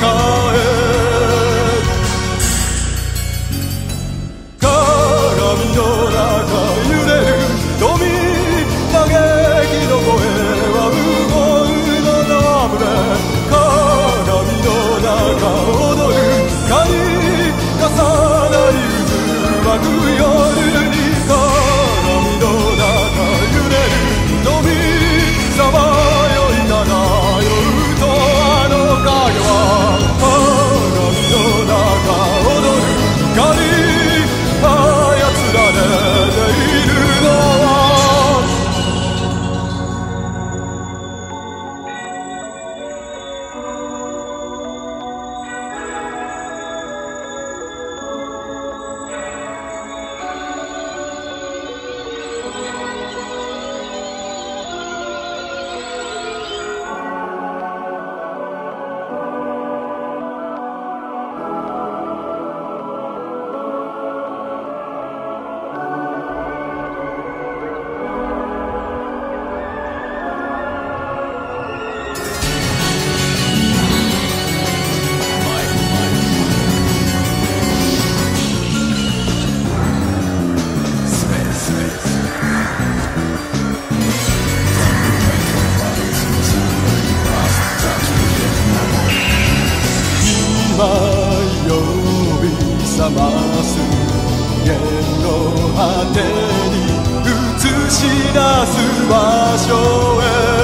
God. す。家の果てに映し出す場所へ。